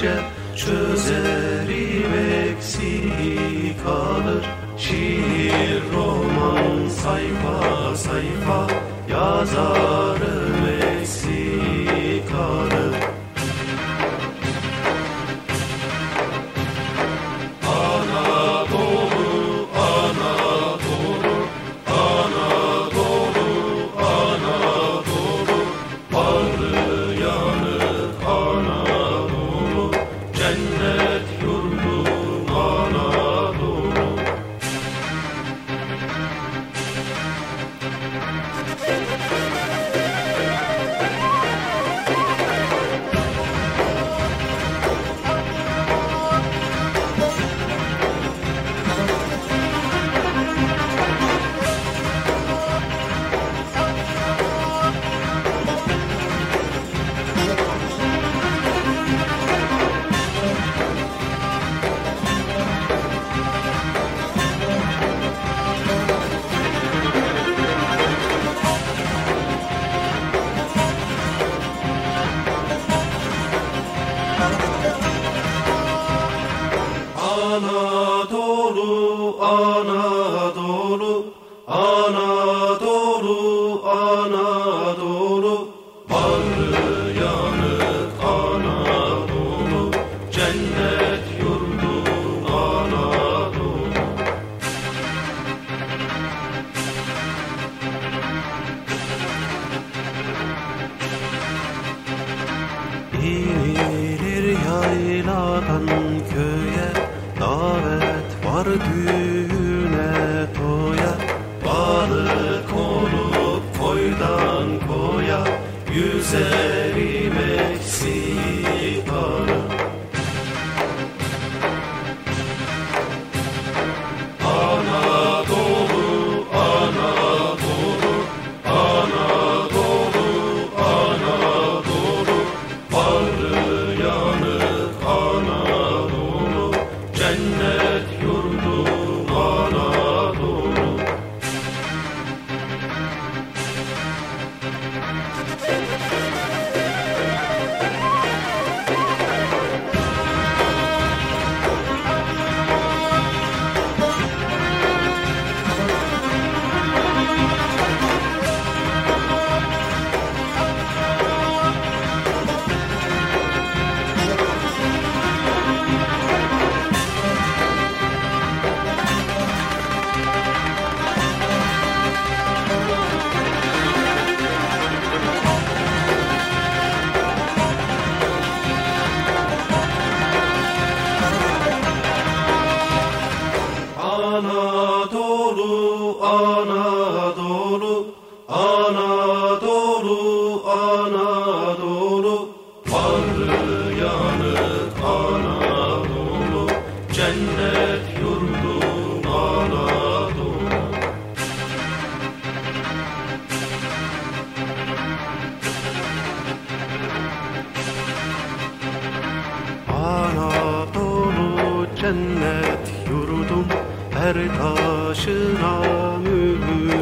gece Çözerim eksik kalır. Şiir, roman sayfa sayfa Yazarım Anadolu Bağrı yanık Anadolu Cennet yurdum Anadolu İnilir yayladan köye Davet var düğüne يساري Anadolu, Anadolu. Bağrı yanık Anadolu. Cennet yurdum Anadolu. Anadolu cennet yurdum. Her taşına mühür